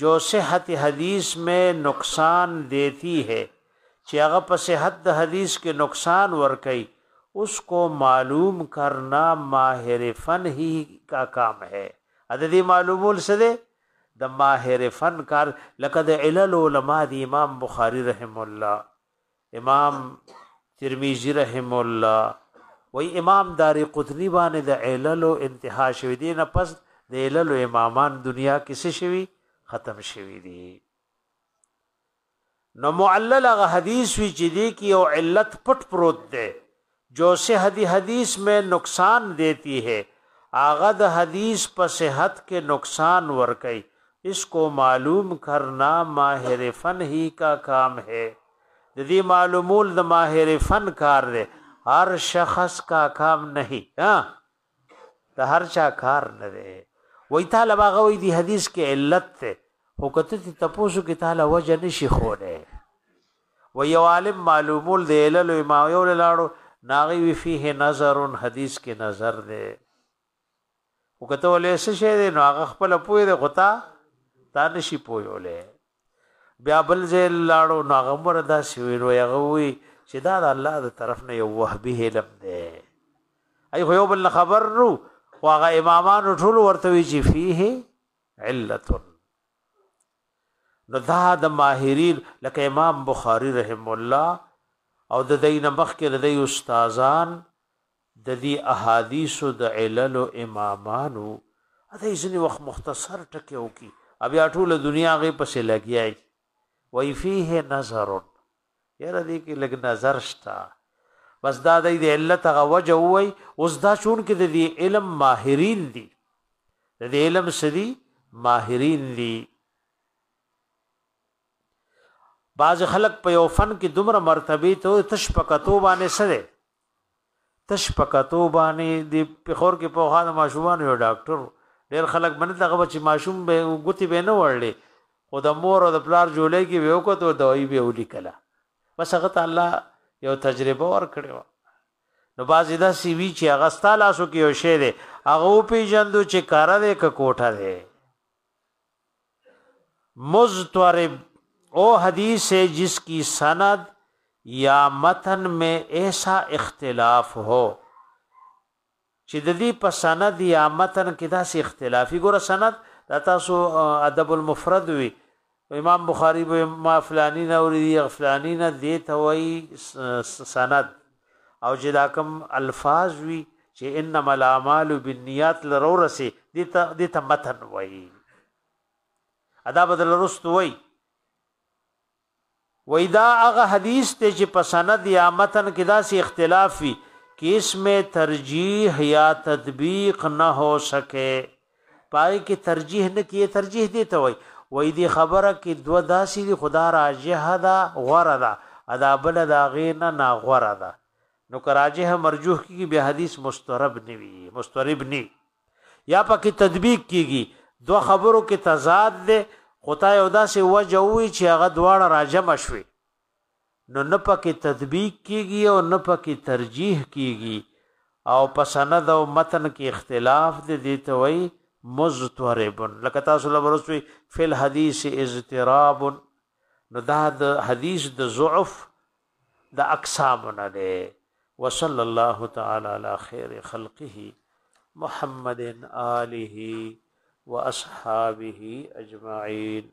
جو صحت حدیث مې نقصان دیتی هې چې هغه په صحت د حدیث کې نقصان ورکوي اس کو معلوم کرنا ماهر فن هی کا کام ہے د دې معلومول څه دی د ماهر فن کار لکه د علل علماء دی امام بخاری رحم الله امام ترمذی رحم الله وی امام دار قطنی باندې د علل او انتها شوی دی نه پس د علل او امامان دنیا کې څه شوی ختم شوی دی نو معلل غ حدیث وی چې دی کې او علت پټ پروت دی جو صحت حدیث مې نقصان دیتی هې هغه د حدیث په صحت کې نقصان ورکوي اس کو معلوم کرنا ماهر فن هی کا کام هې د دې معلومول د ماهر فن کار دی هر شخص کا کام نهي ها د هر چا کار نه دی وای تعالی باغه وای دی حدیث کې علت ته خو کته ته تاسو کې تعالی وجه نشي خوله و یو عالم معلومول دی علل ما یو لاړو ناغي وی فيه نظر حدیث کې نظر دی وکته ولې څه شه دی نو هغه خپل پوی دی غتا تا نشي پویولې بیا بل ځای لاړو نو هغه مر داسې وي نو هغه وي چې دا د الله د طرف نه یو وهبي علم دی ای خو یو بل خبر نو خو هغه امامانو ټول ورته وی چې فيه علت نو دا د ماهرین لکه امام بخاری رحم الله او د دین مخکې د استادان ددی احادیثو د عللو امامانو دی ځینی وخت مختصر ټکی وکی او بیا ټوله دنیا هغه پسې لګیا وي وای فيه نظر یره دې کې لګ نظر شته بس دا د علت غ وجه وای اوس دا چون کې د دې علم ماهرین دي د دې علم سدي ماهرین دي بعض خلک په یو فن کې دومره مرتبه ته تش پکتو باندې سره تش په کتو باندې د پخور کې په خاله ماشومان یو ډاکټر ډیر خلک باندې دغه بچی ماشوم به ګوتی به نه وړلې خو د مور او د پلار جولې کې به وکړو دوی به ولیکله بس هغه ته الله یو تجربه ور کړو نو بازی دا سی وی چې هغه ستالاسو کې یو شی دی هغه پیجندو چې کار دی ک کوټه دی مضطرب او حدیث ہے جس کی سند یا متن مے ایسا اختلاف ہو چې د دې په سند یا متن کې داسې اختلافي ګوره سند دا تاسو ادب المفرد وی امام بخاری به وی ما فلانی نه اوریدی یغ فلانی نه دی ته وایی سند او چې دا کوم الفاظ وی چې انما الاعمال بالنیات لرو رسي دی ته دی ته متن وایی ادا بدل رست وای وایي دا هغه حدیث دی چې په سند یا متن کې داسې اختلاف وي کې اسم ترجیح یا تطبیق نه هو سکے پای کې ترجیح نه کې ترجیح دی ته وایي وای دی خبره کې دو داسې دی خدا راجح ده غوره ده ادا بل دا غینه نا غوره ده نو کراجه مرجوح کی به حدیث مسترب نیوی مسترب نی یا پکې تطبیق کیږي دوه خبرو کې تضاد دی خو تا یو داسې وجه وي چې هغه دواړه راجمع شوي نو نه پکې تطبیق کیږي او نه پکې ترجیح کیږي او په سند او متن کې اختلاف دی دی ته وایي مضطرب لکه تاسو لبرسوي فل حدیث اضطراب نو دا د حدیث د ضعف د اقسامو نه دی وصلی الله تعالی علی خیر خلقه محمد آله واصحابه اجمعین